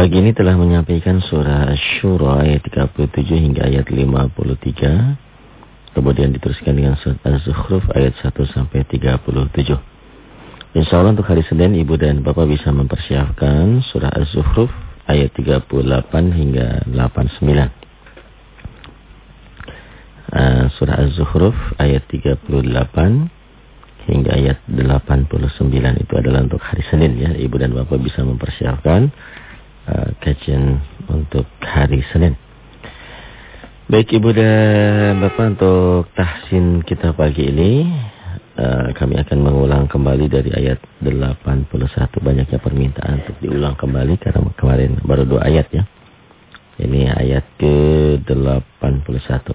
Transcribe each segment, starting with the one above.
Pagi ini telah menyampaikan surah Ash-Shura ayat 37 hingga ayat 53. Kemudian diteruskan dengan surat Az-Zukhruf ayat 1 sampai 37. Insya Allah untuk hari Senin Ibu dan Bapak bisa mempersiapkan surah Az-Zukhruf ayat 38 hingga 89. Uh, eh, surah Az-Zukhruf ayat 38 hingga ayat 89 itu adalah untuk hari Senin ya. Ibu dan Bapak bisa mempersiapkan uh, kajian untuk hari Senin. Baik Ibu dan Bapak untuk tahsin kita pagi ini uh, kami akan mengulang kembali dari ayat 81 banyaknya permintaan untuk diulang kembali karena kemarin baru dua ayat ya. Ini ayat ke-81.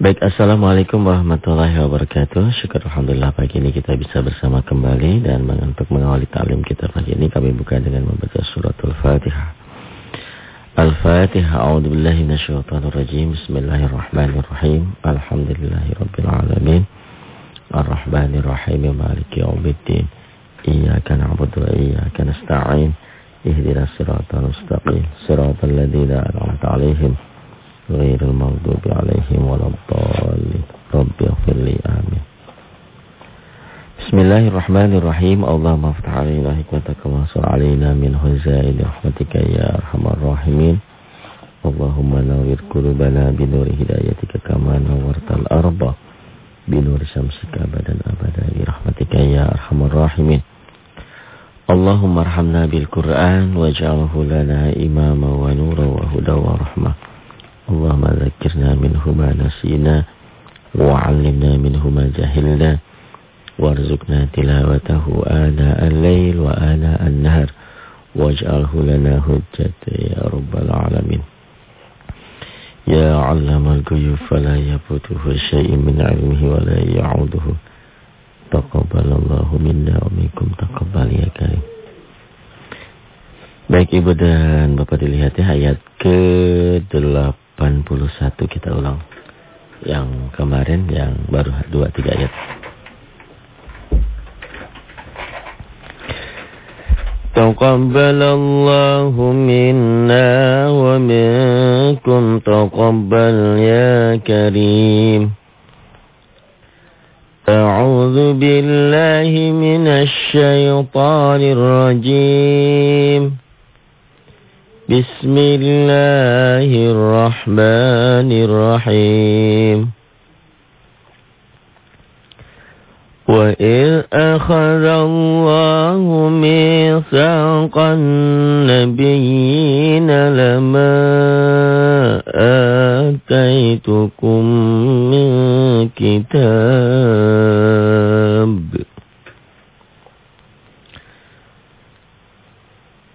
Baik, Assalamualaikum warahmatullahi wabarakatuh. Syukur Alhamdulillah pagi ini kita bisa bersama kembali dan untuk mengawali ta'lim kita pagi ini kami buka dengan membaca suratul Fatihah. Al-Fatihah, A'udhu Billahi Minasyaitanir Rajim. Bismillahirrahmanirrahim. Alhamdulillahi Rabbil Alamin. Ar-Rahmanir Rahim. Maliki Yawmiddin. Iyaka na'budu wa iyaka nasta'in. Ihdinas siratal mustaqim. Siratal ladzina an'amta 'alaihim غير المغضوب عليهم ولا الضالين. رب اغفر لي آمين. بسم الله الرحمن الرحيم. اللهم افتح علينا حكمتك وانصر علينا من هزائل رحمتك يا أرحم الراحمين. اللهم نور قلوبنا بنور هدايتك كما نورت الأرض بنور شمسك أبدا أبدا برحمتك يا أرحم الراحمين. اللهم ارحمنا بالقرآن واجعله لنا إماما ونورا وهدى ورحمة. اللهم ذكرنا منه ما نسينا وعلمنا منه ما جهلنا وارزقنا تلاوته آناء الليل وآناء النهر واجعله لنا هجة يا رب العالمين. يا علم الغيوب فلا يفوته شيء من علمه ولا يعوده. تقبل الله منا ومنكم تقبل يا كريم. Baik Ibu dan Bapak dilihat ya ayat ke-8 81 kita ulang. Yang kemarin yang baru 2 3 ayat. تقبل الله منا ومنكم تقبل يا كريم أعوذ بالله من الشيطان الرجيم بسم الله الرحمن الرحيم. وإذ أخذ الله ميثاق النبيين لما آتيتكم من كتاب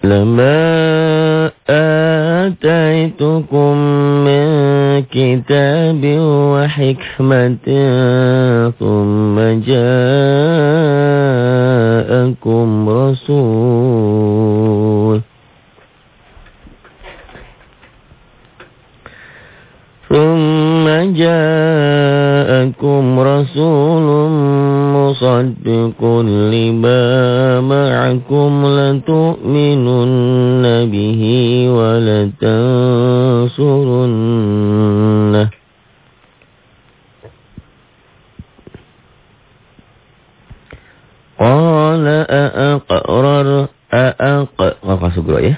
لما آتيتكم من كتاب وحكمة ثم جاءكم رسول ثم جاءكم رسول مصدق لما معكم لتؤمنن به ولتنصرنه قال أأقرر أأق masuk ya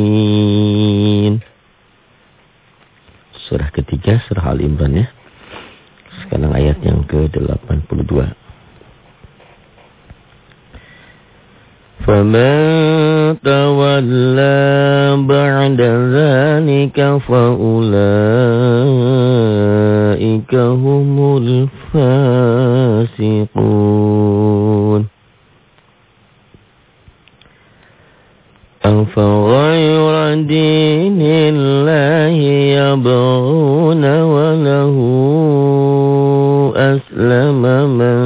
surah ketiga, surah Al-Imran ya. Sekarang ayat yang ke-82. فَمَنْ تَوَلَّى بَعْدَ ذَلِكَ فَأُولَئِكَ هُمُ الْفَاسِقُونَ أفغير دين الله يبغون وله أسلم من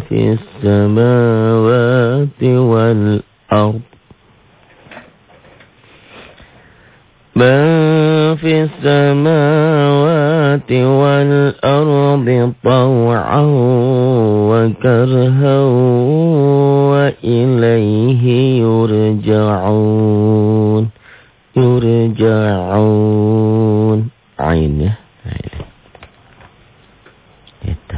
في السماوات والأرض. من طوعا وكرها وإليه يرجعون يرجعون عين itu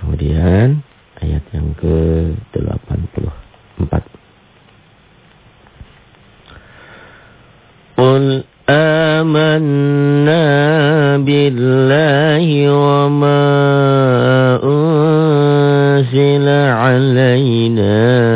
kemudian ayat yang ke-84 قل آمنا بالله وما أنزل علينا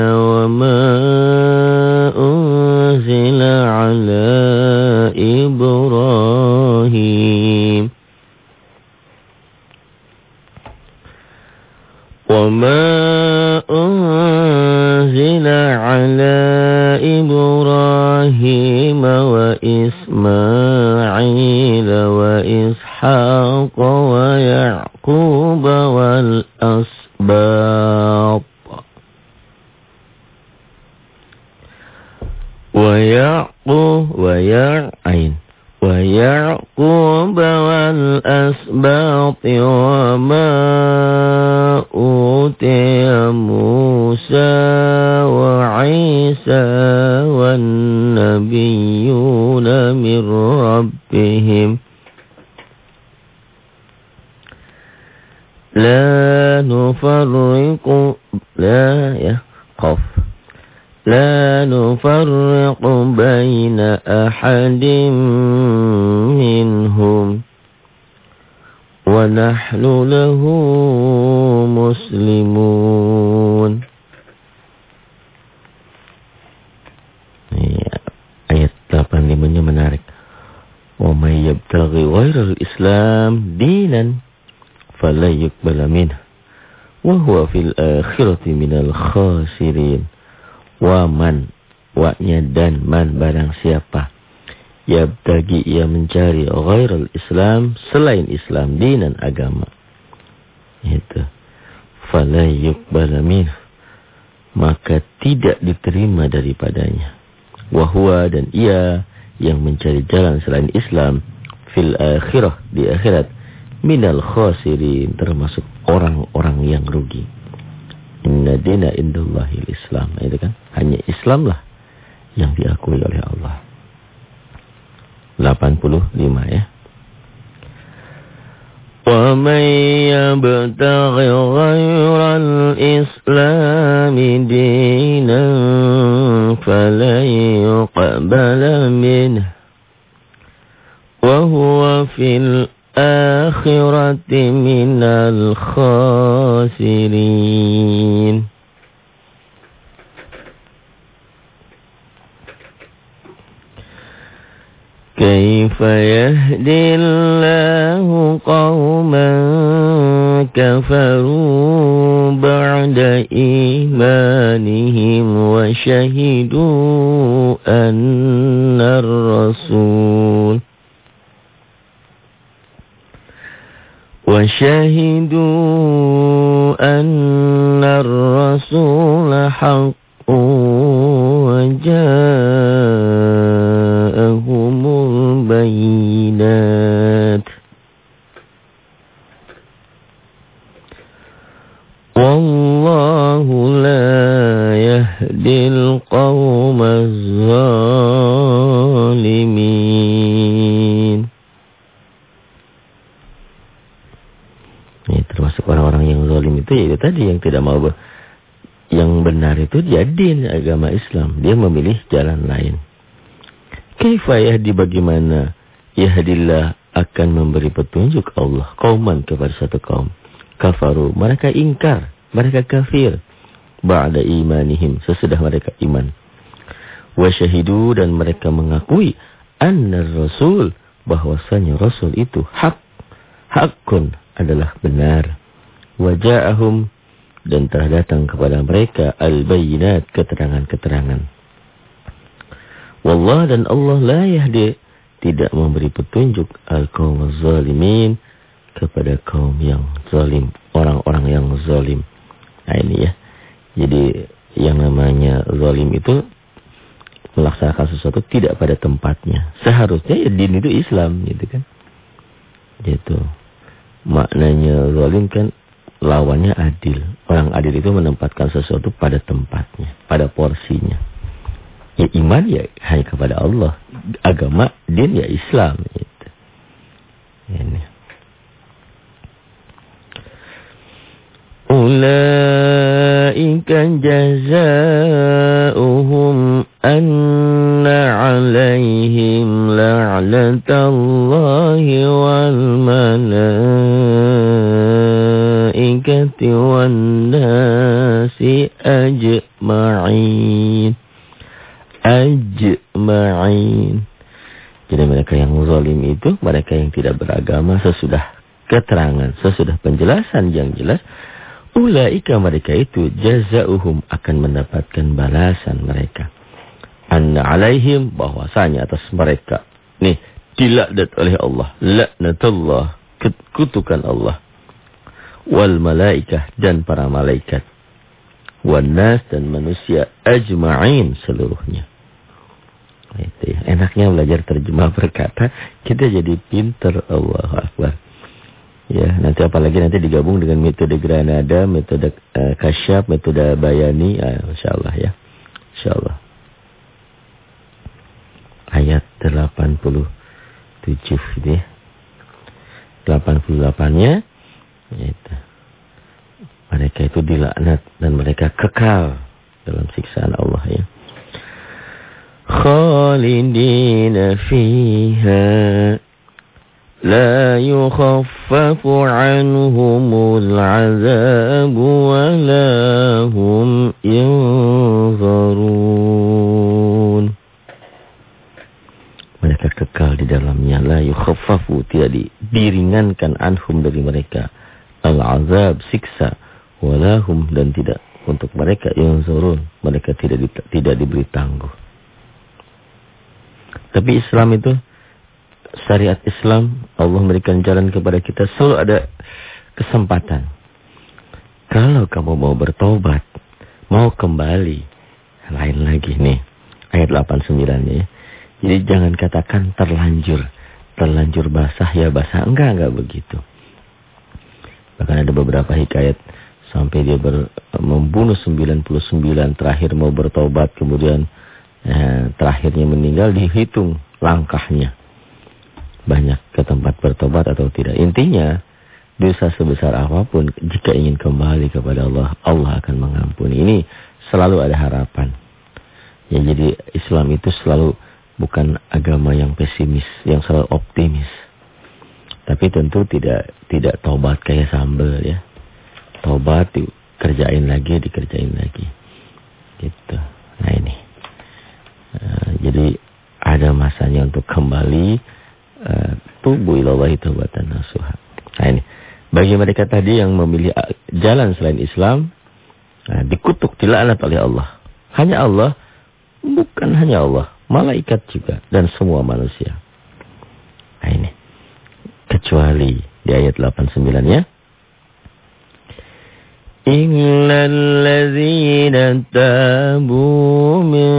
La nufarriqu la ya qaf. La nufarriqu baina ahadin minhum. Wa nahnu lahu muslimun. Ya, ayat 85 menarik. Wa may yabtaghi ghairal Islam dinan fala yuqbal minhu wa huwa fil akhirati minal khasirin. Wa man wa-nya dan man barang siapa yabtagi ia mencari ghairal Islam selain Islam dinan agama. Itu. Fala yuqbal minhu maka tidak diterima daripadanya. Wahwa dan ia yang mencari jalan selain Islam fil akhirah di akhirat minal khasirin termasuk orang-orang yang rugi. Inna dina indallahi islam itu kan hanya Islam lah yang diakui oleh Allah. 85 ya. ومن يبتغ غير الإسلام دينا فلن يقبل منه وهو في الآخرة من الخاسرين. كيف يهدي الله قوما كفروا بعد إيمانهم وشهدوا أن الرسول وشهدوا أن الرسول حق وجاءهم البينات. Tidak mau yang benar itu jadi agama Islam. Dia memilih jalan lain. Kaifah di bagaimana yahdillah akan memberi petunjuk Allah kauman kepada satu kaum. Kafaru, mereka ingkar, mereka kafir. Ba'da imanihim, sesudah mereka iman. Wa syahidu dan mereka mengakui anna rasul bahwasanya rasul itu hak hakun adalah benar. Waja'ahum dan telah datang kepada mereka al-bayinat keterangan-keterangan. Wallah dan Allah la yahdi tidak memberi petunjuk al-kaum zalimin kepada kaum yang zalim, orang-orang yang zalim. Nah ini ya. Jadi yang namanya zalim itu melaksanakan sesuatu tidak pada tempatnya. Seharusnya ya din itu Islam gitu kan. Gitu. Maknanya zalim kan lawannya adil. Orang adil itu menempatkan sesuatu pada tempatnya, pada porsinya. Ya iman ya hanya kepada Allah. Agama, din ya Islam. Gitu. Ini. Ulaika jazaohum anna alaihim la'natallahi ajma'in ajma'in jadi mereka yang zalim itu mereka yang tidak beragama sesudah keterangan sesudah penjelasan yang jelas Ulaika mereka itu jazauhum akan mendapatkan balasan mereka. Anna alaihim bahwasanya atas mereka. Nih, dilaknat oleh Allah. Laknatullah. Kutukan Allah. Wal malaikah dan para malaikat. Wan nas dan manusia ajma'in seluruhnya. Itu ya. Enaknya belajar terjemah berkata, kita jadi pinter Allah Akbar. Ya, nanti apalagi nanti digabung dengan metode Granada, metode uh, Kasyaf, metode Bayani, uh, Insya Allah ya. Insya Allah. Ayat 87 ini. 88-nya itu mereka itu dilaknat dan mereka kekal dalam siksaan Allah ya. Khalidin fiha la yukhaffafu anhumul azab wa la hum yunzarun. Mereka kekal di dalamnya la yukhaffafu tidak diringankan anhum dari mereka al-azab siksa walahum dan tidak untuk mereka yang zurun mereka tidak di, tidak diberi tangguh tapi Islam itu syariat Islam, Allah memberikan jalan kepada kita, selalu ada kesempatan. Kalau kamu mau bertobat, mau kembali, lain lagi nih, ayat 89 ya. Jadi jangan katakan terlanjur, terlanjur basah ya basah, enggak, enggak begitu. Bahkan ada beberapa hikayat sampai dia ber, membunuh 99 terakhir mau bertobat kemudian eh, terakhirnya meninggal dihitung langkahnya banyak ke tempat bertobat atau tidak. Intinya, dosa sebesar apa pun, jika ingin kembali kepada Allah, Allah akan mengampuni. Ini selalu ada harapan. Ya, jadi Islam itu selalu bukan agama yang pesimis, yang selalu optimis. Tapi tentu tidak tidak tobat kayak sambel ya. Tobat dikerjain lagi, dikerjain lagi. Gitu. Nah ini. Uh, jadi ada masanya untuk kembali Eh, tubuh ilallahi taubatan nasuha. Nah ini. Bagi mereka tadi yang memilih eh, jalan selain Islam, nah, dikutuk, dilaknat oleh Allah. Hanya Allah, bukan hanya Allah, malaikat juga dan semua manusia. Nah ini. Kecuali di ayat 89-nya. إلا الذين تابوا من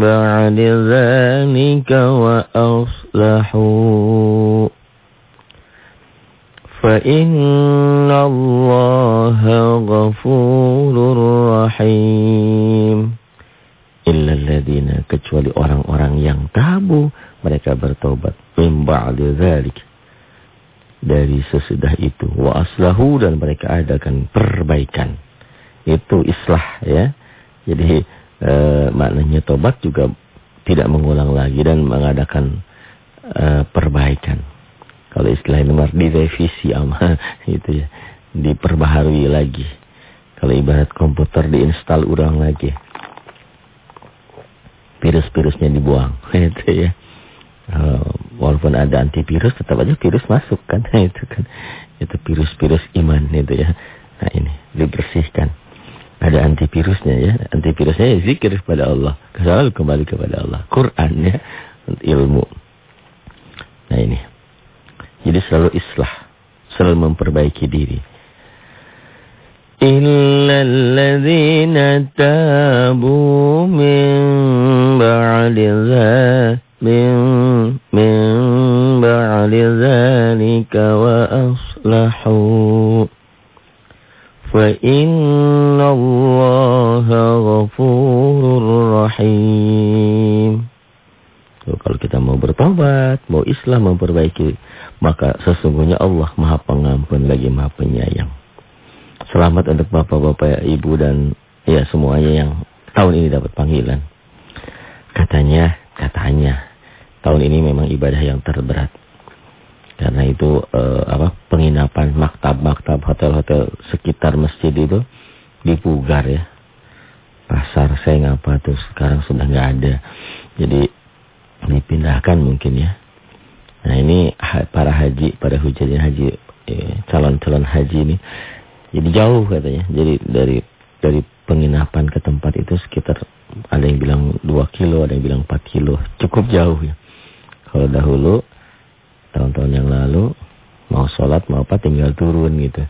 بعد ذلك وأصلحوا فإن الله غفور رحيم إلا الذين kecuali orang-orang yang tabu mereka bertobat min ba'di dzalik dari sesudah itu. Wa aslahu dan mereka adakan perbaikan. Itu islah ya. Jadi e, maknanya tobat juga tidak mengulang lagi dan mengadakan e, perbaikan. Kalau istilah nomor direvisi ama itu ya. Diperbaharui lagi. Kalau ibarat komputer diinstal ulang lagi. Virus-virusnya dibuang itu ya Eh, walaupun ada antivirus tetap aja virus masuk kan? Itu kan. Itu virus-virus iman itu ya. Nah ini dibersihkan. Ada antivirusnya ya. Antivirusnya ya zikir kepada Allah. Selalu kembali kepada Allah. Quran ya. Ilmu. Nah ini. Jadi selalu islah. Selalu memperbaiki diri. Illal ladzina tabu min ذلك وأصلحوا فإن الله غفور رحيم kalau kita mau bertobat, mau Islam memperbaiki, maka sesungguhnya Allah Maha Pengampun lagi Maha Penyayang. Selamat untuk bapak-bapak, ibu dan ya semuanya yang tahun ini dapat panggilan. Katanya, katanya tahun ini memang ibadah yang terberat. Karena itu eh, apa penginapan maktab-maktab hotel-hotel sekitar masjid itu dipugar ya. Pasar saya ngapa tuh sekarang sudah nggak ada. Jadi dipindahkan mungkin ya. Nah ini para haji, para hujahnya haji, eh, calon-calon haji ini jadi jauh katanya. Jadi dari dari penginapan ke tempat itu sekitar ada yang bilang 2 kilo, ada yang bilang 4 kilo. Cukup jauh ya. Kalau dahulu tahun-tahun yang lalu mau sholat mau apa tinggal turun gitu.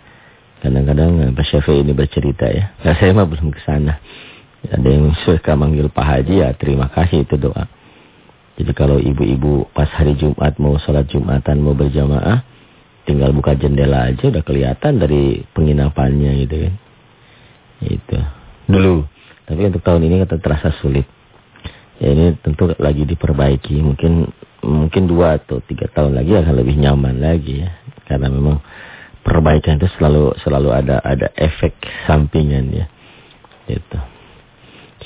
Kadang-kadang Pak Syafi'i ini bercerita ya. Nah, saya mah belum ke sana. Ada yang suka manggil Pak Haji ya terima kasih itu doa. Jadi kalau ibu-ibu pas hari Jumat mau sholat Jumatan mau berjamaah tinggal buka jendela aja udah kelihatan dari penginapannya gitu kan. Itu. Dulu. Tapi untuk tahun ini kata terasa sulit. Ya ini tentu lagi diperbaiki. Mungkin mungkin dua atau tiga tahun lagi akan lebih nyaman lagi ya. Karena memang perbaikan itu selalu selalu ada ada efek sampingan ya. Gitu.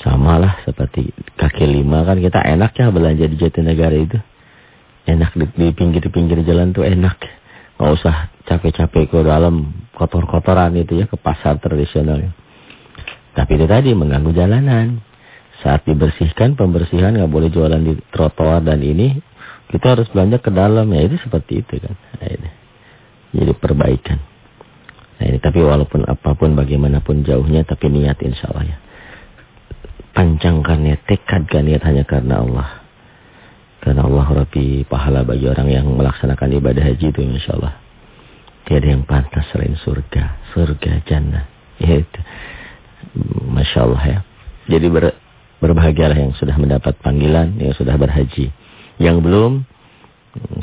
Sama lah seperti kaki lima kan kita enak ya belanja di Jatinegara itu. Enak di pinggir-pinggir jalan tuh enak. Nggak usah capek-capek ke dalam kotor-kotoran itu ya ke pasar tradisional. Tapi itu tadi mengganggu jalanan. Saat dibersihkan, pembersihan nggak boleh jualan di trotoar dan ini. Kita harus belanja ke dalam ya itu seperti itu kan. Nah. Jadi perbaikan. Nah ini tapi walaupun apa pun bagaimanapun jauhnya tapi niat insya Allah ya. Pancangkan niat, tekadkan niat hanya karena Allah. Karena Allah Rabbi pahala bagi orang yang melaksanakan ibadah haji itu Insya Allah. Tiada yang pantas selain surga. Surga jannah. Ya itu. Masya Allah ya. Jadi ber, berbahagialah yang sudah mendapat panggilan, yang sudah berhaji. Yang belum,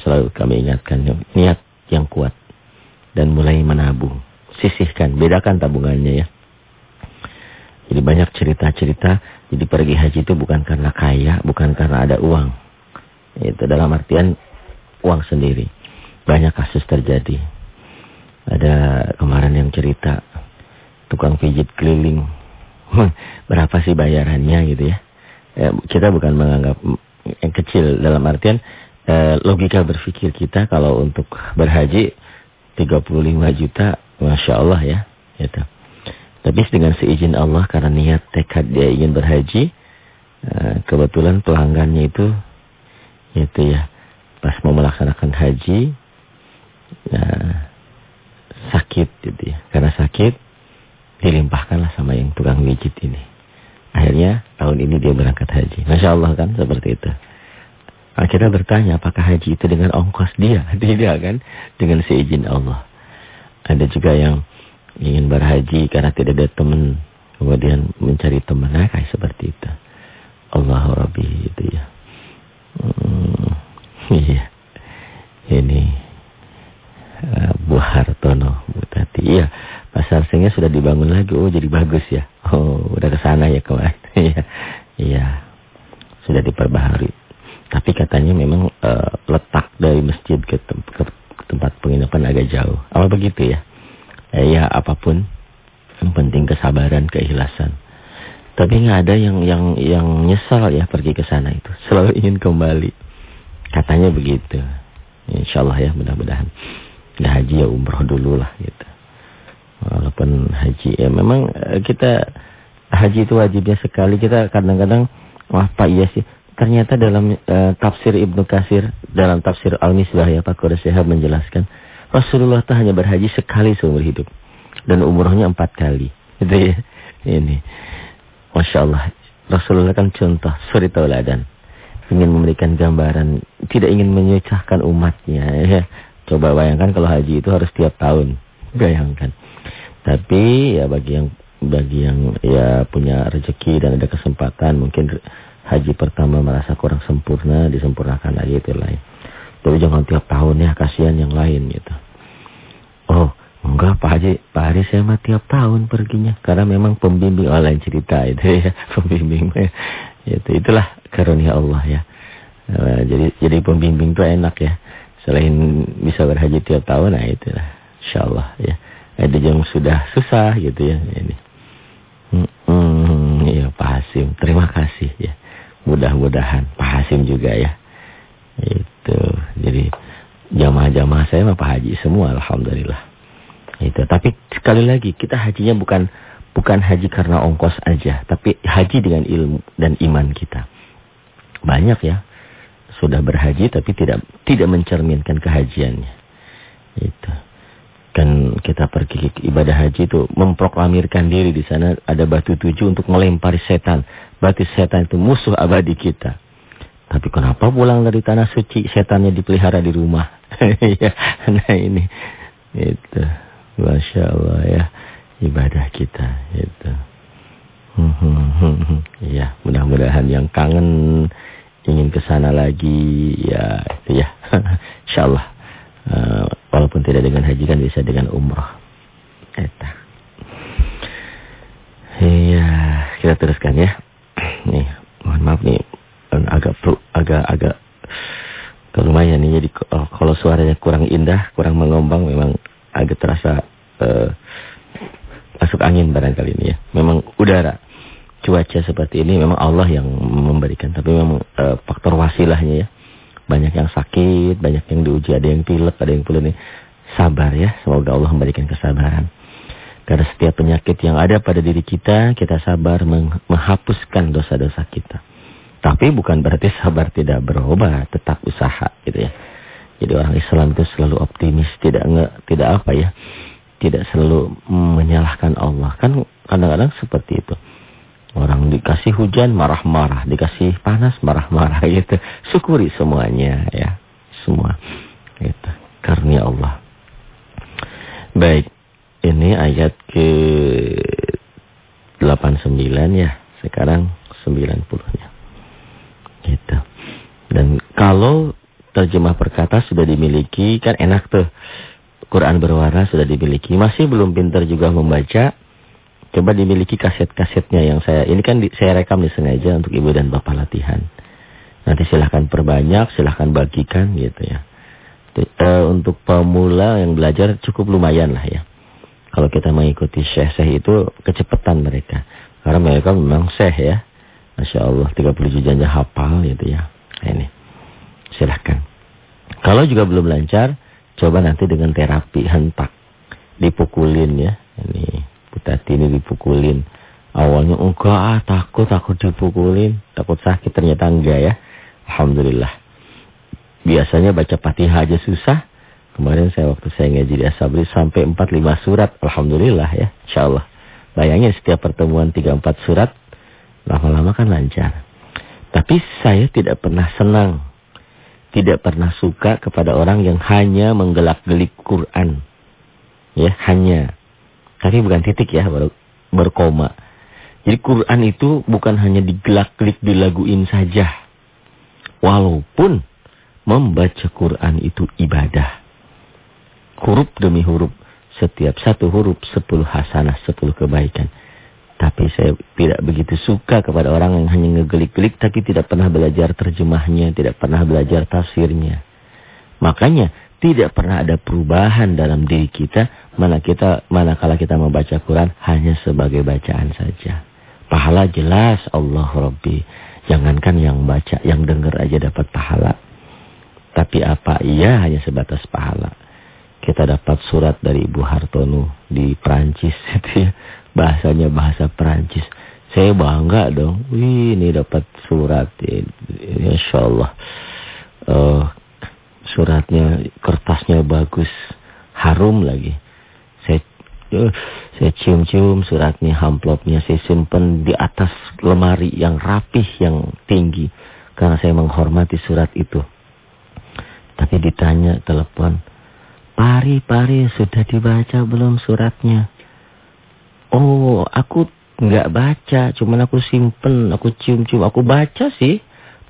selalu kami ingatkan, niat yang kuat. Dan mulai menabung. Sisihkan, bedakan tabungannya ya. Jadi banyak cerita-cerita, jadi pergi haji itu bukan karena kaya, bukan karena ada uang. Itu dalam artian uang sendiri. Banyak kasus terjadi. Ada kemarin yang cerita tukang pijit keliling. Berapa sih bayarannya gitu ya. ya kita bukan menganggap yang kecil dalam artian eh, logika berpikir kita kalau untuk berhaji 35 juta Masya Allah ya. Gitu. Tapi dengan seizin Allah karena niat tekad dia ingin berhaji. Eh, kebetulan pelanggannya itu itu ya pas mau melaksanakan haji nah, sakit gitu ya karena sakit dilimpahkanlah sama yang tukang mijit ini akhirnya tahun ini dia berangkat haji masya Allah kan seperti itu akhirnya bertanya apakah haji itu dengan ongkos dia tidak kan dengan seizin Allah ada juga yang ingin berhaji karena tidak ada teman kemudian mencari teman nah, kayak seperti itu Allah Rabbi itu ya Hmm, iya. Ini uh, Bu Hartono, Bu Tati. Iya, pasar sudah dibangun lagi. Oh, jadi bagus ya. Oh, udah ke sana ya kemarin. Iya. Iya. Sudah diperbaharui. Tapi katanya memang uh, letak dari masjid ke, tem ke tempat penginapan agak jauh. Apa begitu ya? Eh, ya apa pun yang penting kesabaran, keikhlasan. Tapi nggak ada yang yang yang nyesal ya pergi ke sana itu. Selalu ingin kembali. Katanya begitu. Insya Allah ya mudah-mudahan. Ya haji ya umroh dulu lah gitu. Walaupun haji ya memang eh, kita haji itu wajibnya sekali. Kita kadang-kadang wah Pak iya sih. Ternyata dalam uh, tafsir Ibnu Kasir dalam tafsir Al-Misbah ya Pak Qurra Syihab menjelaskan Rasulullah itu hanya berhaji sekali seumur hidup dan umrohnya empat kali. Itu ya. Ini. Masya Allah. Rasulullah kan contoh, suri tauladan. Ingin memberikan gambaran, tidak ingin menyusahkan umatnya. Ya. Coba bayangkan kalau haji itu harus tiap tahun. Bayangkan. Tapi ya bagi yang bagi yang ya punya rezeki dan ada kesempatan mungkin haji pertama merasa kurang sempurna disempurnakan lagi itu lain. Tapi jangan tiap tahun ya kasihan yang lain gitu. Oh enggak Pak Haji Pak Haji saya mah tiap tahun perginya karena memang pembimbing oh, lain cerita itu ya pembimbing itu itulah karunia Allah ya. Uh, jadi jadi pembimbing itu enak ya. Selain bisa berhaji tiap tahun nah itulah insyaallah ya. Ada yang sudah susah gitu ya ini. Hmm, hmm, ya Pak Hasim, terima kasih ya. Mudah-mudahan Pak Hasim juga ya. Itu. Jadi jamaah-jamaah saya mah Pak Haji semua alhamdulillah. Itu. Tapi sekali lagi kita hajinya bukan bukan haji karena ongkos aja, tapi haji dengan ilmu dan iman kita. Banyak ya sudah berhaji tapi tidak tidak mencerminkan kehajiannya. Itu kan kita pergi ke ibadah haji itu memproklamirkan diri di sana ada batu tujuh untuk melempari setan. Batu setan itu musuh abadi kita. Tapi kenapa pulang dari tanah suci setannya dipelihara di rumah? ya, nah ini itu masya Allah ya ibadah kita itu. ya mudah-mudahan yang kangen ingin ke sana lagi ya itu ya insyaallah uh, walaupun tidak dengan haji kan bisa dengan umroh. Eta. Iya, kita teruskan ya. Nih, mohon maaf nih agak agak agak lumayan nih jadi oh, kalau suaranya kurang indah, kurang mengombang memang agak terasa uh, masuk angin barangkali ini ya. Memang udara cuaca seperti ini memang Allah yang memberikan tapi memang uh, faktor wasilahnya ya banyak yang sakit, banyak yang diuji, ada yang pilek, ada yang pilek. Sabar ya, semoga Allah memberikan kesabaran. Karena setiap penyakit yang ada pada diri kita, kita sabar menghapuskan dosa-dosa kita. Tapi bukan berarti sabar tidak berobat, tetap usaha gitu ya. Jadi orang Islam itu selalu optimis, tidak nge, tidak apa ya, tidak selalu menyalahkan Allah. Kan kadang-kadang seperti itu. Orang dikasih hujan marah-marah, dikasih panas marah-marah gitu. Syukuri semuanya ya, semua. Gitu. Karena Allah. Baik, ini ayat ke 89 ya. Sekarang 90-nya. Gitu. Dan kalau terjemah perkata sudah dimiliki, kan enak tuh. Quran berwarna sudah dimiliki. Masih belum pintar juga membaca Coba dimiliki kaset-kasetnya yang saya, ini kan di, saya rekam disengaja untuk ibu dan bapak latihan. Nanti silahkan perbanyak, silahkan bagikan gitu ya. E, untuk pemula yang belajar cukup lumayan lah ya. Kalau kita mengikuti syekh-syekh itu kecepatan mereka. Karena mereka memang syekh ya. Masya Allah 30 jujanya hafal gitu ya. Nah, ini silahkan. Kalau juga belum lancar, coba nanti dengan terapi hentak. Dipukulin ya. Ini Tati ini dipukulin. Awalnya enggak ah, takut, takut dipukulin. Takut sakit, ternyata enggak ya. Alhamdulillah. Biasanya baca patihah aja susah. Kemarin saya waktu saya ngaji di Asabri sampai 4-5 surat. Alhamdulillah ya. Insya Allah. Bayangin setiap pertemuan 3-4 surat. Lama-lama kan lancar. Tapi saya tidak pernah senang. Tidak pernah suka kepada orang yang hanya menggelak-gelik Quran. Ya, hanya. Tapi bukan titik ya, baru berkoma. Jadi Quran itu bukan hanya digelak-gelik dilaguin saja. Walaupun membaca Quran itu ibadah. Huruf demi huruf. Setiap satu huruf sepuluh hasanah, sepuluh kebaikan. Tapi saya tidak begitu suka kepada orang yang hanya ngegelik-gelik tapi tidak pernah belajar terjemahnya, tidak pernah belajar tafsirnya. Makanya tidak pernah ada perubahan dalam diri kita mana kita manakala kita membaca Quran hanya sebagai bacaan saja. Pahala jelas Allah Rabbi. Jangankan yang baca, yang dengar aja dapat pahala. Tapi apa iya hanya sebatas pahala. Kita dapat surat dari Ibu Hartono di Perancis itu ya. Bahasanya bahasa Perancis. Saya bangga dong. Wih, ini dapat surat. Insya Allah. Uh, suratnya, kertasnya bagus, harum lagi. Saya uh, saya cium-cium suratnya, amplopnya saya simpan di atas lemari yang rapih, yang tinggi. Karena saya menghormati surat itu. Tapi ditanya telepon, Pari, pari, sudah dibaca belum suratnya? Oh, aku nggak baca, cuman aku simpen, aku cium-cium, aku baca sih.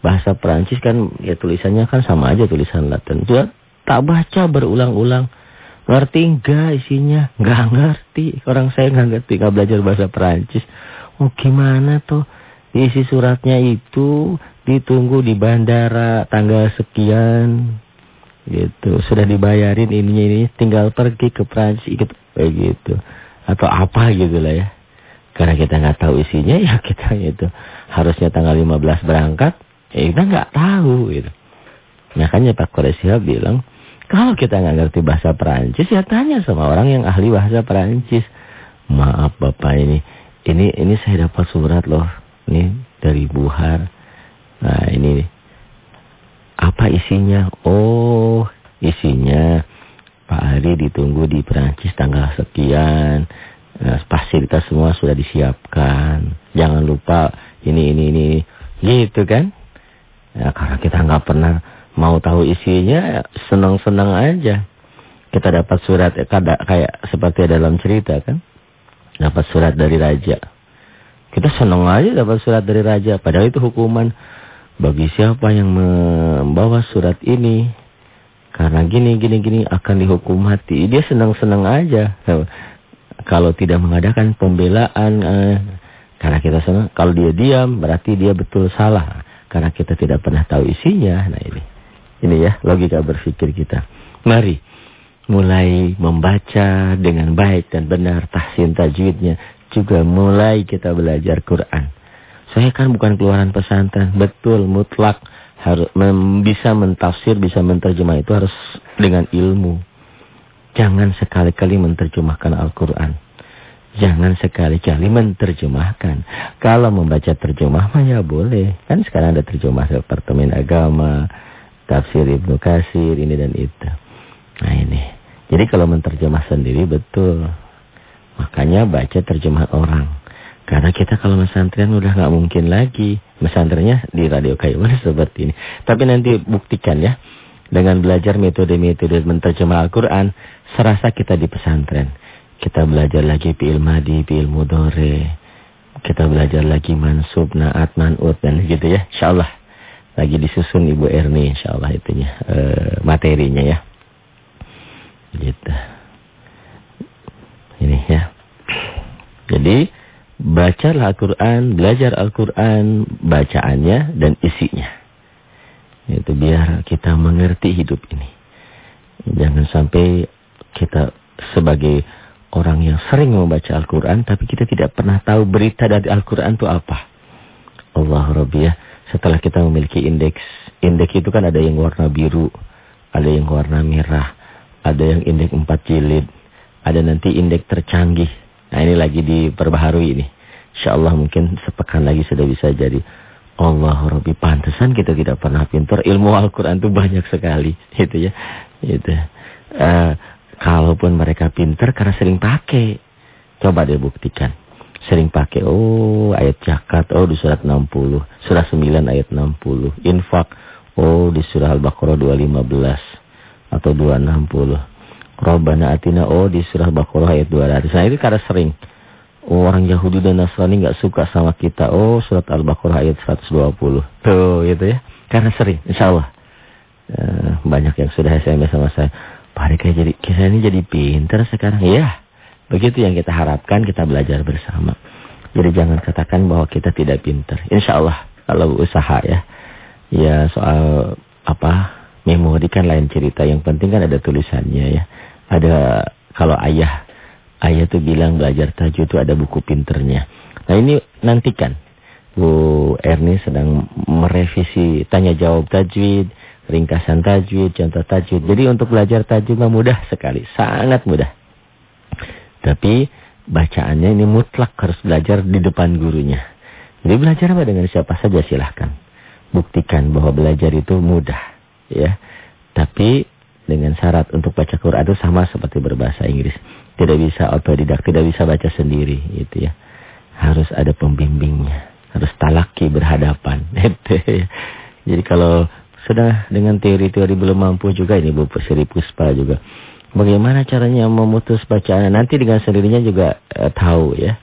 Bahasa Perancis kan ya tulisannya kan sama aja tulisan Latin. Dia tak baca berulang-ulang. Ngerti enggak isinya? Nggak ngerti. Orang saya nggak ngerti, nggak belajar bahasa Perancis. Oh gimana tuh? Isi suratnya itu ditunggu di bandara tanggal sekian. Gitu. Sudah dibayarin ininya ini, tinggal pergi ke Perancis ikut kayak gitu. Atau apa gitu lah ya. Karena kita nggak tahu isinya ya kita itu harusnya tanggal 15 berangkat, ya kita nggak tahu gitu. Makanya Pak Koresia bilang, kalau kita nggak ngerti bahasa Perancis ya tanya sama orang yang ahli bahasa Perancis. Maaf Bapak ini, ini ini saya dapat surat loh, ini dari Buhar. Nah ini apa isinya? Oh isinya Pak Ari ditunggu di Perancis tanggal sekian. Nah, fasilitas semua sudah disiapkan. Jangan lupa ini, ini, ini. Gitu kan? Ya, karena kita nggak pernah mau tahu isinya, senang-senang aja. Kita dapat surat eh, kayak seperti dalam cerita kan. Dapat surat dari raja. Kita senang aja dapat surat dari raja. Padahal itu hukuman bagi siapa yang membawa surat ini. Karena gini, gini, gini akan dihukum mati. Dia senang-senang aja kalau tidak mengadakan pembelaan eh, karena kita senang kalau dia diam berarti dia betul salah karena kita tidak pernah tahu isinya. Nah ini. Ini ya logika berpikir kita. Mari mulai membaca dengan baik dan benar tahsin tajwidnya. Juga mulai kita belajar Quran. Saya kan bukan keluaran pesantren. Betul mutlak. Harus bisa mentafsir bisa menterjemah itu harus dengan ilmu. Jangan sekali-kali menerjemahkan Al-Quran. Jangan sekali-kali menerjemahkan. Kalau membaca terjemah mah ya boleh. Kan sekarang ada terjemah Departemen Agama, Tafsir Ibnu Kasir, ini dan itu. Nah ini. Jadi kalau menerjemah sendiri betul. Makanya baca terjemah orang. Karena kita kalau mesantren udah nggak mungkin lagi. Mesantrennya di Radio Kayu seperti ini. Tapi nanti buktikan ya. Dengan belajar metode-metode menerjemah Al-Quran serasa kita di pesantren. Kita belajar lagi fi'il madi, fi'il mudore. Kita belajar lagi mansub, naat, man'ut dan gitu ya. InsyaAllah. Lagi disusun Ibu Erni insyaallah itunya. E, materinya ya. Gitu. Ini ya. Jadi bacalah Al-Quran, belajar Al-Quran, bacaannya dan isinya. Itu biar kita mengerti hidup ini. Jangan sampai kita sebagai orang yang sering membaca Al-Quran, tapi kita tidak pernah tahu berita dari Al-Quran itu apa. Allah Rabbi ya, setelah kita memiliki indeks, indeks itu kan ada yang warna biru, ada yang warna merah, ada yang indeks empat jilid, ada nanti indeks tercanggih. Nah ini lagi diperbaharui ini. Insya Allah mungkin sepekan lagi sudah bisa jadi. Allah Rabbi, pantesan kita tidak pernah pintar. Ilmu Al-Quran itu banyak sekali. Gitu ya. Gitu. Uh, Kalaupun mereka pinter karena sering pakai. Coba deh buktikan. Sering pakai. Oh ayat zakat. Oh di surat 60. Surah 9 ayat 60. Infak. Oh di surah Al-Baqarah 215. Atau 260. Rabbana atina. Oh di surah Al-Baqarah ayat 200. Nah itu karena sering. Oh, orang Yahudi dan Nasrani nggak suka sama kita. Oh, surat Al-Baqarah ayat 120. Tuh, gitu ya. Karena sering, insya Allah. Uh, banyak yang sudah SMS sama saya. Pak Rika jadi kita ini jadi pinter sekarang. Ya, begitu yang kita harapkan kita belajar bersama. Jadi jangan katakan bahwa kita tidak pinter. Insya Allah kalau usaha ya. Ya soal apa memori kan lain cerita. Yang penting kan ada tulisannya ya. Ada kalau ayah ayah tuh bilang belajar tajwid itu ada buku pinternya. Nah ini nantikan. Bu Erni sedang merevisi tanya jawab tajwid ringkasan tajwid, contoh tajwid. Jadi untuk belajar tajwid mah mudah sekali, sangat mudah. Tapi bacaannya ini mutlak harus belajar di depan gurunya. Jadi belajar apa dengan siapa saja silahkan. Buktikan bahwa belajar itu mudah. ya. Tapi dengan syarat untuk baca Quran itu sama seperti berbahasa Inggris. Tidak bisa otodidak, tidak bisa baca sendiri. gitu ya. Harus ada pembimbingnya. Harus talaki berhadapan. Gitu ya. Jadi kalau sedang dengan teori-teori belum mampu juga ini Bu Sri Puspa juga. Bagaimana caranya memutus bacaan? Nanti dengan sendirinya juga eh, tahu ya.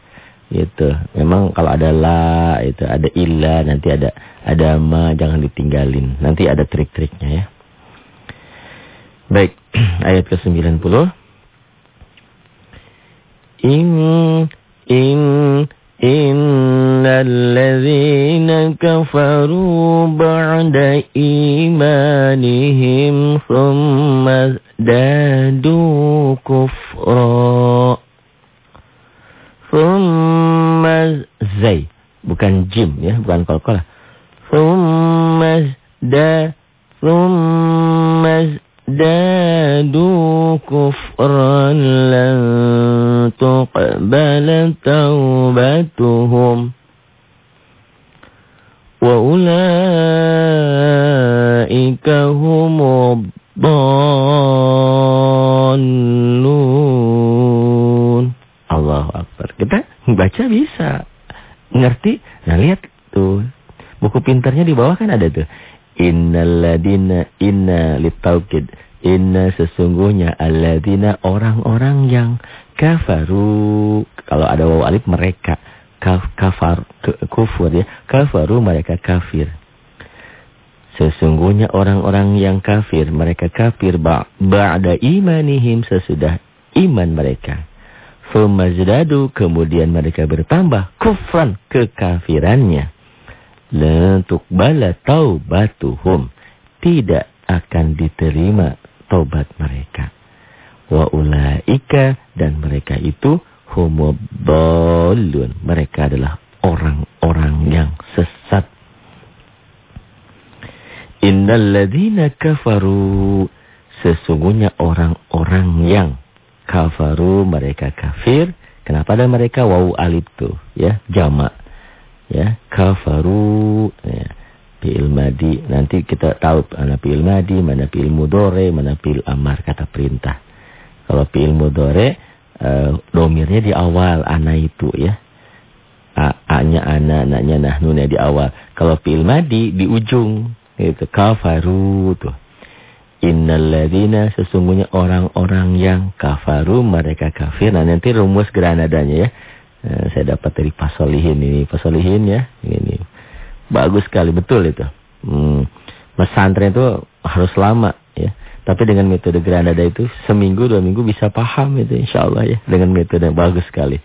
Gitu. Memang kalau ada la, itu ada illa, nanti ada ada ma, jangan ditinggalin. Nanti ada trik-triknya ya. Baik, ayat ke-90. In in إن الذين كفروا بعد إيمانهم ثم ازدادوا كفرا ثم زي bukan jim ya bukan qalqalah ثم ازداد ثم ازدادوا كفرا لن تقبل توبتهم وأولئك هم الضالون Allah Akbar. Kita baca bisa. Ngerti? Nah lihat tuh. Buku pintarnya di bawah kan ada tuh. Innaladina inna litaukid. Inna sesungguhnya alladina orang-orang yang kafaru. Kalau ada waw alif mereka. Kaf, kafar, kufur ya. Kafaru mereka kafir. Sesungguhnya orang-orang yang kafir. Mereka kafir ba'da imanihim sesudah iman mereka. Fumazdadu kemudian mereka bertambah kufran kekafirannya. Lentuk bala taubatuhum. Tidak akan diterima taubat mereka. Wa ulaika dan mereka itu humudallun. Mereka adalah orang-orang yang sesat. Innal ladhina kafaru. Sesungguhnya orang-orang yang kafaru mereka kafir. Kenapa ada mereka wau alif tuh ya jamak ya kafaru ya fi'il madi. Nanti kita tahu mana fi'il madi, mana fi'il mudore, mana fi'il amar kata perintah. Kalau fi'il mudore uh, domirnya di awal ana itu ya. A-nya ana, anaknya nahnunnya di awal. Kalau fi'il madi di ujung itu kafaru tuh. Innalladzina sesungguhnya orang-orang yang kafaru mereka kafir. Nah nanti rumus granadanya ya. Nah, saya dapat dari pasolihin ini. Pasolihin ya. Ini. Bagus sekali, betul itu. Hmm. Pesantren itu harus lama ya. Tapi dengan metode Granada itu seminggu dua minggu bisa paham itu insya Allah ya. Dengan metode yang bagus sekali.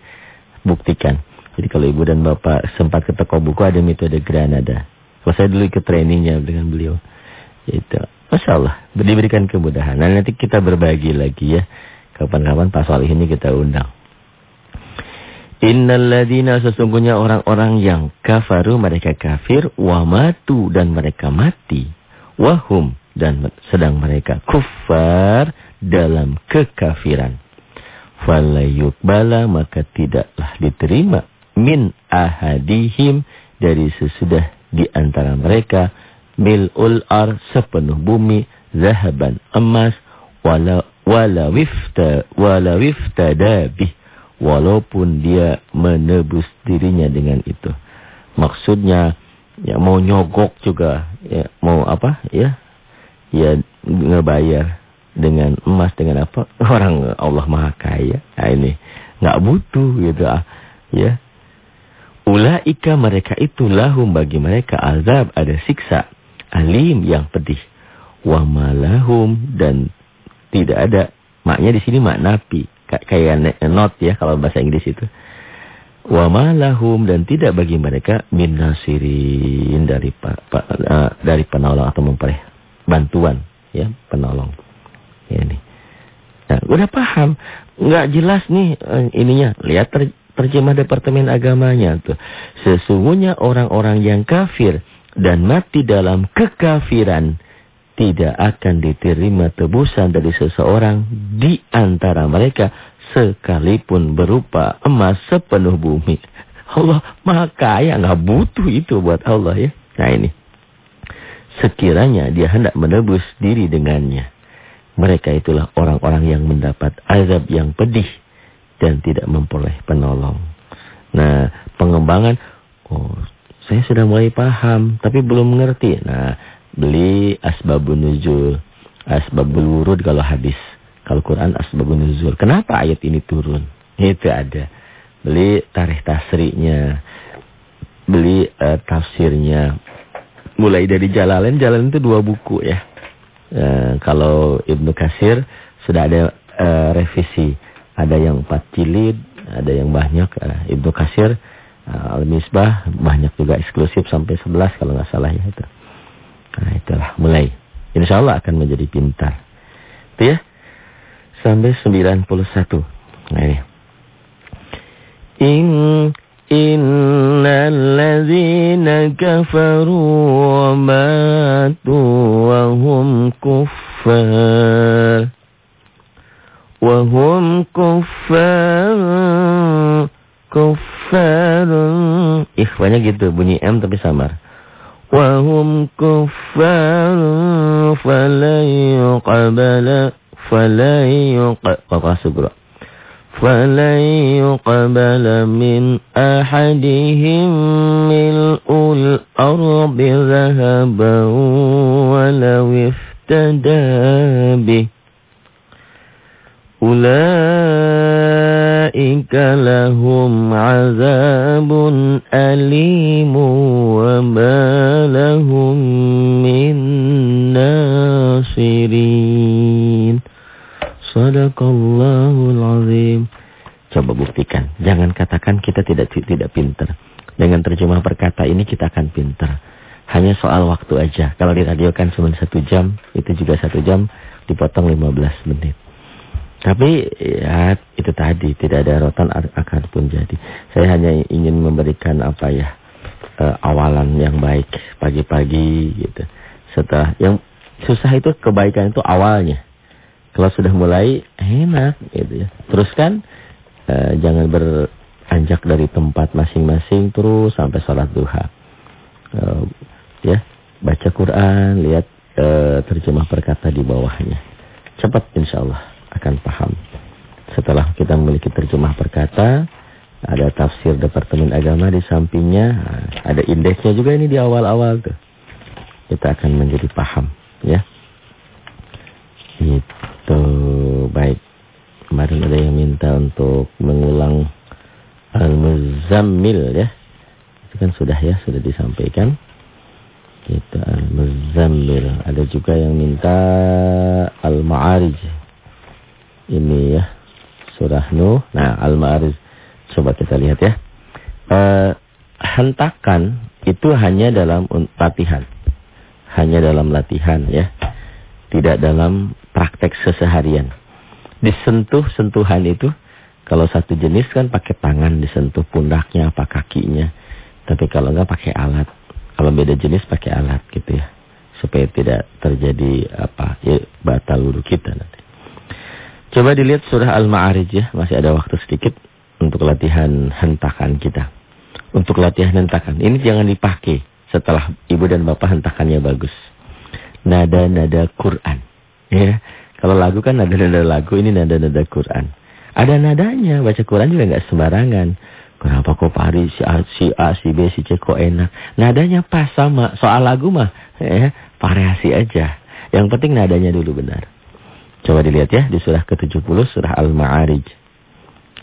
Buktikan. Jadi kalau ibu dan bapak sempat ke toko buku ada metode Granada. Kalau saya dulu ikut trainingnya dengan beliau. Itu. Masya Allah. Diberikan kemudahan. Nah nanti kita berbagi lagi ya. Kapan-kapan Pak ini kita undang. Innalladzina sesungguhnya orang-orang yang kafaru mereka kafir wa matu dan mereka mati. Wahum dan sedang mereka kufar dalam kekafiran. Falayukbala maka tidaklah diterima min ahadihim dari sesudah di antara mereka. Mil'ul ar sepenuh bumi zahaban emas wala wala wifta wala wifta dabih walaupun dia menebus dirinya dengan itu. Maksudnya ya mau nyogok juga ya mau apa ya ya ngebayar dengan emas dengan apa orang Allah Maha Kaya. Nah ini nggak butuh gitu ah ya. Ulaika mereka itu lahum bagi mereka azab ada siksa alim yang pedih. Wa malahum dan tidak ada maknya di sini mak napi kayak not ya kalau bahasa Inggris itu. Wa malahum dan tidak bagi mereka min nasirin dari pa, pa, uh, dari penolong atau memperoleh bantuan ya penolong. Ya ini. Nah, udah paham, nggak jelas nih uh, ininya. Lihat ter, terjemah Departemen Agamanya tuh. Sesungguhnya orang-orang yang kafir dan mati dalam kekafiran tidak akan diterima tebusan dari seseorang di antara mereka sekalipun berupa emas sepenuh bumi. Allah maha kaya, nggak butuh itu buat Allah ya. Nah ini, sekiranya dia hendak menebus diri dengannya. Mereka itulah orang-orang yang mendapat azab yang pedih dan tidak memperoleh penolong. Nah, pengembangan, oh saya sudah mulai paham, tapi belum mengerti. Nah, beli asbabun nuzul. Asbabul wurud kalau hadis. Kalau Quran asbabun nuzul. Kenapa ayat ini turun? Itu ada. Beli tarikh tasrinya. Beli uh, tafsirnya. Mulai dari Jalalain, Jalalain itu dua buku ya. Uh, kalau Ibnu Kasir sudah ada uh, revisi. Ada yang empat jilid, ada yang banyak. Uh, Ibnu Kasir, uh, Al-Misbah, banyak juga eksklusif sampai 11 kalau nggak salah ya itu. Nah itulah, mulai. Insya Allah akan menjadi pintar. Itu ya. Sampai 91. Nah ini. In Innal ladzina kafaru wa matu wa hum kuffar wa hum kuffar kuffar ikhwanya gitu bunyi M tapi samar وهم كفار فلن يقبل فلن يقبل فلن يقبل من أحدهم ملء الأرض ذهبا ولو افتدى به. Ulaika lahum azabun alimu wa ma lahum min nasirin. Sadaqallahul azim. Coba buktikan. Jangan katakan kita tidak tidak pintar. Dengan terjemah perkata ini kita akan pintar. Hanya soal waktu aja. Kalau diradiokan cuma satu jam, itu juga satu jam dipotong 15 menit. Tapi ya itu tadi tidak ada rotan akan pun jadi. Saya hanya ingin memberikan apa ya uh, awalan yang baik pagi-pagi gitu. Setelah yang susah itu kebaikan itu awalnya. Kalau sudah mulai enak gitu ya. Teruskan eh, jangan beranjak dari tempat masing-masing terus sampai sholat duha. Eh, ya, baca Quran, lihat terjemah perkata di bawahnya. Cepat insya Allah akan paham. Setelah kita memiliki terjemah perkata, ada tafsir Departemen Agama di sampingnya, ada indeksnya juga ini di awal-awal tuh. Kita akan menjadi paham, ya. Itu. Baik. Kemarin ada yang minta untuk mengulang Al-Muzammil ya. Itu kan sudah ya, sudah disampaikan. Kita Al-Muzammil. Ada juga yang minta Al-Ma'arij. Ini ya. Surah Nuh. Nah, Al-Ma'arij. Coba kita lihat ya. Uh, hentakan itu hanya dalam latihan. Hanya dalam latihan ya. Tidak dalam praktek seseharian. Disentuh sentuhan itu kalau satu jenis kan pakai tangan disentuh pundaknya apa kakinya. Tapi kalau enggak pakai alat. Kalau beda jenis pakai alat gitu ya. Supaya tidak terjadi apa ya batal wudhu kita nanti. Coba dilihat surah Al-Ma'arij ya. Masih ada waktu sedikit untuk latihan hentakan kita. Untuk latihan hentakan. Ini jangan dipakai setelah ibu dan bapak hentakannya bagus. Nada-nada Quran. Ya, kalau lagu kan nada-nada lagu, ini nada-nada Quran. Ada nadanya, baca Quran juga nggak sembarangan. Kenapa kok pari si A, si A, si B, si C kok enak? Nadanya pas sama. Soal lagu mah ya, variasi aja. Yang penting nadanya dulu benar. Coba dilihat ya di surah ke-70 surah Al-Ma'arij.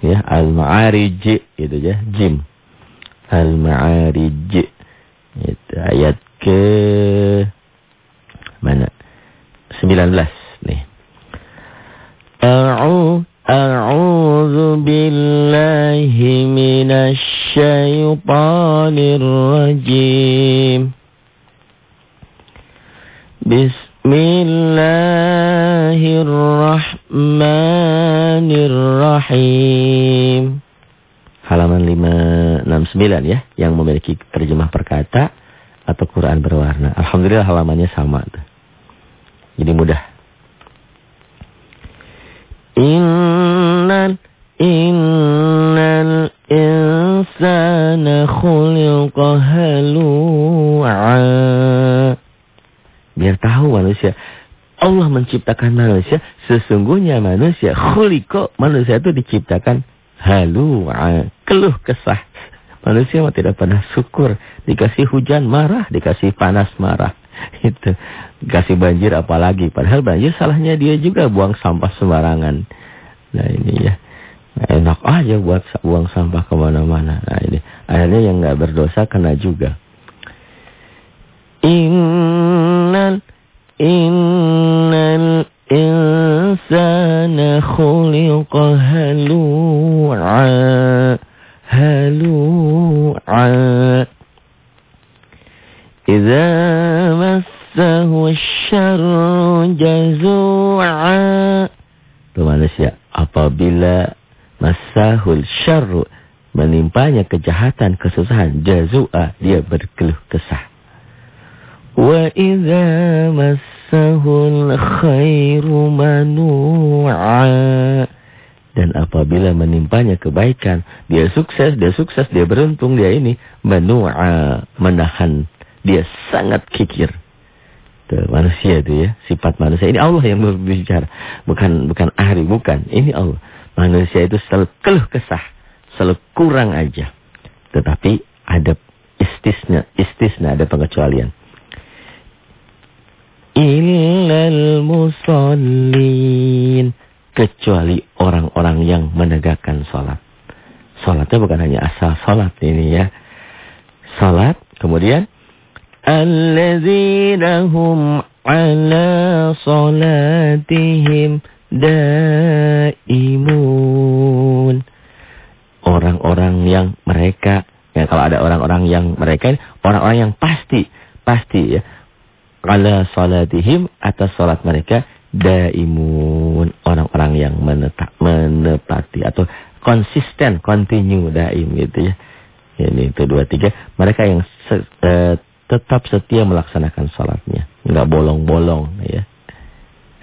Ya, Al-Ma'arij itu ya, jim. Al-Ma'arij. Itu ayat ke mana? 19 nih. A'udzu billahi Bismillahirrahmanirrahim. Halaman 569 ya, yang memiliki terjemah perkata atau Quran berwarna. Alhamdulillah halamannya sama. Jadi mudah. Innal innal insana khuliqa halu'a. Biar tahu manusia. Allah menciptakan manusia, sesungguhnya manusia khuliqa, manusia itu diciptakan halu'a, keluh kesah. Manusia tidak pernah syukur, dikasih hujan marah, dikasih panas marah. itu kasih banjir apalagi padahal banjir salahnya dia juga buang sampah sembarangan nah ini ya nah, enak aja buat buang sampah ke mana-mana nah ini akhirnya yang nggak berdosa kena juga innal innal insana khuliqa halu'a halu'a. Idza massahu syarru jazu'a. Itu manusia apabila masahul syarru menimpanya kejahatan kesusahan jazu'a dia berkeluh kesah idza masahul khairu manu'a dan apabila menimpanya kebaikan, dia sukses, dia sukses, dia beruntung, dia ini menu'a, menahan. Dia sangat kikir. Tuh, manusia itu ya, sifat manusia. Ini Allah yang berbicara. Bukan bukan ahli, bukan. Ini Allah. Manusia itu selalu keluh kesah, selalu kurang aja. Tetapi ada istisna, istisna ada pengecualian. Illal musallin kecuali orang-orang yang menegakkan sholat. Sholatnya bukan hanya asal sholat ini ya. Sholat, kemudian alladzina hum ala sholatihim daimun. Orang-orang yang mereka, ya kalau ada orang-orang yang mereka, orang-orang yang pasti, pasti ya. Ala sholatihim atas sholat mereka daimun orang-orang yang menetap, menepati atau konsisten, continue daim gitu ya. Ini itu dua tiga. Mereka yang se, e, tetap setia melaksanakan sholatnya, nggak bolong-bolong ya.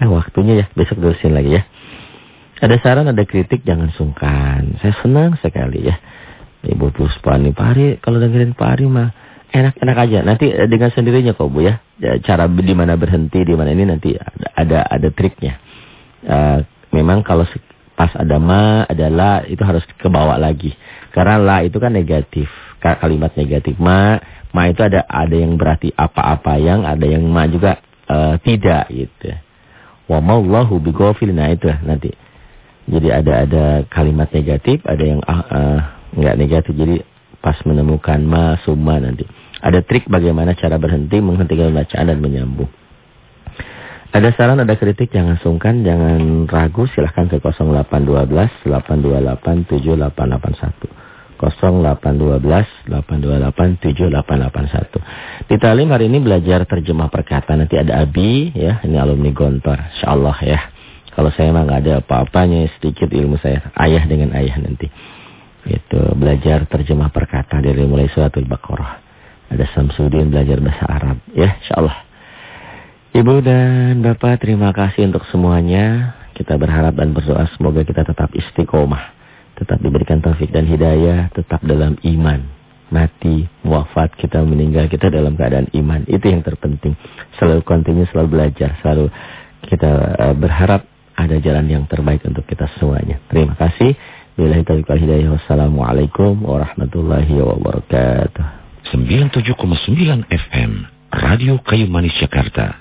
Eh, waktunya ya, besok terusin lagi ya. Ada saran, ada kritik, jangan sungkan. Saya senang sekali ya. Ibu Puspa nih, Pak Hari, kalau dengerin Pak Hari mah enak-enak aja. Nanti eh, dengan sendirinya kok Bu ya. ya cara di mana berhenti, di mana ini nanti ada ada triknya. Uh, memang kalau pas ada ma, ada la itu harus ke bawah lagi. Karena la itu kan negatif, kalimat negatif. Ma, ma itu ada ada yang berarti apa-apa yang, ada yang ma juga uh, tidak gitu. Wa maullahu bighafil. Nah itu nanti. Jadi ada ada kalimat negatif, ada yang uh, enggak negatif. Jadi pas menemukan ma summa nanti. Ada trik bagaimana cara berhenti, menghentikan bacaan dan menyambung. Ada saran, ada kritik, jangan sungkan, jangan ragu, silahkan ke 0812 828 7881. 0812 828 7881. Di talim hari ini belajar terjemah perkata. Nanti ada Abi, ya, ini alumni Gontor, insyaallah ya. Kalau saya memang nggak ada apa-apanya, sedikit ilmu saya, ayah dengan ayah nanti. Itu belajar terjemah perkata dari mulai suratul Baqarah. Ada Samsudin belajar bahasa Arab. Ya, insyaAllah. Ibu dan Bapak terima kasih untuk semuanya. Kita berharap dan berdoa semoga kita tetap istiqomah. Tetap diberikan taufik dan hidayah. Tetap dalam iman. Mati, wafat, kita meninggal, kita dalam keadaan iman. Itu yang terpenting. Selalu kontinu, selalu belajar. Selalu kita uh, berharap ada jalan yang terbaik untuk kita semuanya. Terima kasih. Billahi taufiq wal hidayah. Wassalamualaikum warahmatullahi wabarakatuh. 97,9 FM Radio Kayu Manis Jakarta.